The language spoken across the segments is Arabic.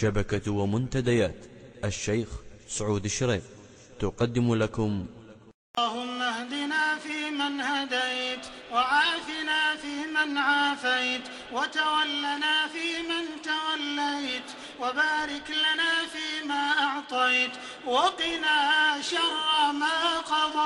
شبكة ومنتديات. الشيخ سعود الشريف تقدم لكم. اللهم اهدنا فيمن هديت وعافنا فيمن عافيت وتولنا فيمن توليت وبارك لنا فيما أعطيت وقنا شر ما قضيت.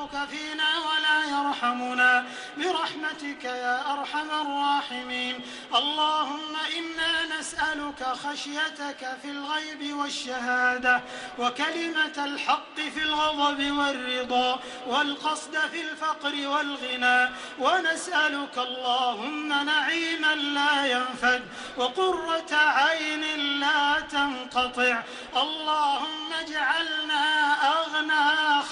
يخافك فينا ولا يرحمنا. برحمتك يا أرحم الراحمين. اللهم إنا نسألك خشيتك في الغيب والشهادة وكلمة الحق في الغضب والرضا والقصد في الفقر والغنى. ونسألك اللهم نعيما لا ينفد وقرة عين لا تنقطع. اللهم اجعلنا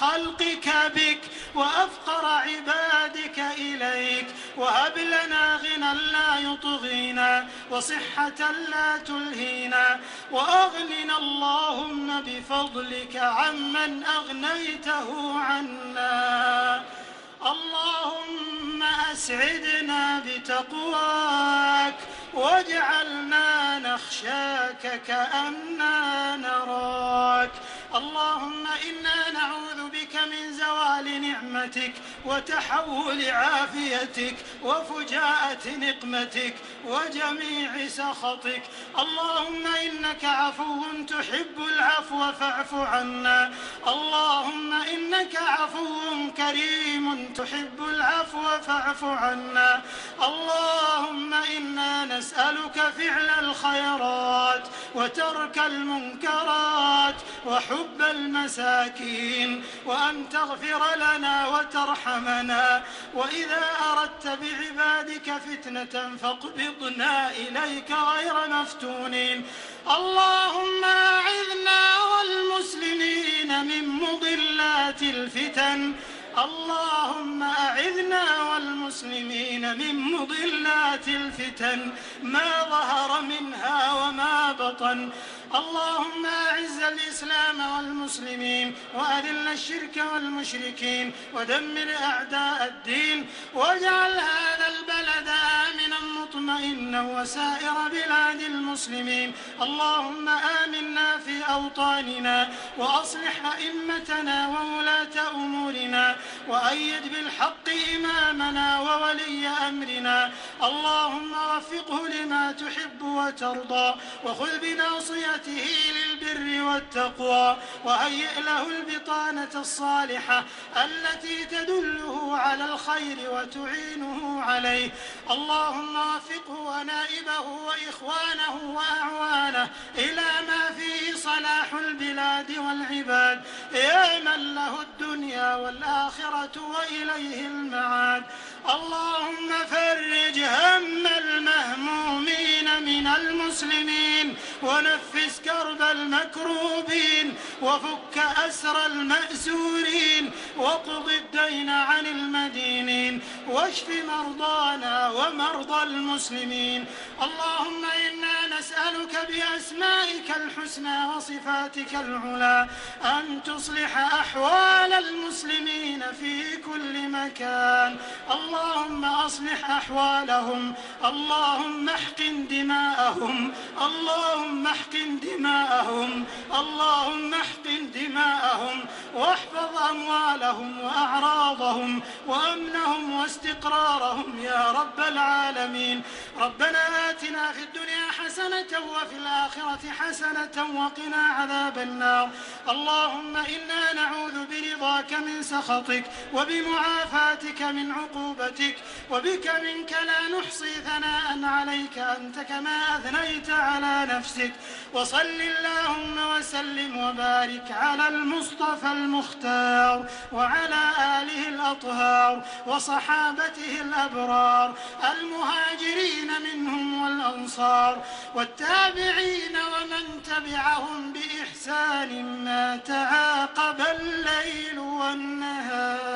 خلقك بك وأفقر عبادك إليك وهب لنا غنى لا يطغينا وصحة لا تلهينا وأغننا اللهم بفضلك عمن أغنيته عنا اللهم أسعدنا بتقواك واجعلنا نخشاك كأننا نراك اللهم إنا نعوذ بك من زوال نعمتك وتحول عافيتك وفجاءة نقمتك وجميع سخطك. اللهم إنك عفو تحب العفو فاعف عنا. اللهم إنك عفو كريم تحب العفو فاعف عنا. اللهم إنا نسألك فعل الخيرات وترك المنكرات وحب المساكين وأن تغفر لنا وترحمنا. وإذا أردت بعبادك فتنة فاقبضنا إليك غير مفتونين. اللهم أعذنا والمسلمين من مضلات الفتن. اللهم أعذنا والمسلمين من مضلات الفتن. ما ظهر منها وما بطن اللهم أعز الإسلام والمسلمين وأذل الشرك والمشركين ودمر أعداء الدين واجعل وسائر بلاد المسلمين. اللهم آمنا في أوطاننا وأصلح أئمتنا وولاة أمورنا وأيد بالحق إمامنا وولي أمرنا. اللهم وفقه لما تحب وترضى وخذ بناصيته للبر والتقوى وهيئ له البطانة الصالحة التي تدله على الخير وتعينه عليه. اللهم وفقه ونائبه وإخوانه وأعوانه إلى ما فيه صلاح البلاد والعباد. يا من له الدنيا والآخرة وإليه المعاد. اللهم فرج هم المهمومين من المسلمين ونفس كرب المكروبين وفك أسر المأسورين واقض الدين عن المدينين واشف مرضانا ومرضى المسلمين اللهم إنا نسألك بأسمائك الحسنى وصفاتك العلى أن تصلح أحوال المسلمين في كل مكان اللهم أصلح أحوالهم اللهم احقن دماءهم اللهم احقن دماءهم اللهم احقن دماءهم واحفظ أموالهم وأعراضهم وأمنهم واستقرارهم يا رب العالمين. ربنا آتنا في الدنيا حسنة وفي الآخرة حسنة وقنا عذاب النار. اللهم إنا نعوذ برضاك برضاك من سخطك وبمعافاتك من عقوبتك وبك منك لا نحصي ثناء عليك أنت كما أثنيت على نفسك. وصل اللهم وسلم وبارك على المصطفى المختار وعلى آله الأطهار وصحابته الأبرار المهاجرين منهم والأنصار الأنصار والتابعين ومن تبعهم بإحسان ما تعاقب الليل والنهار.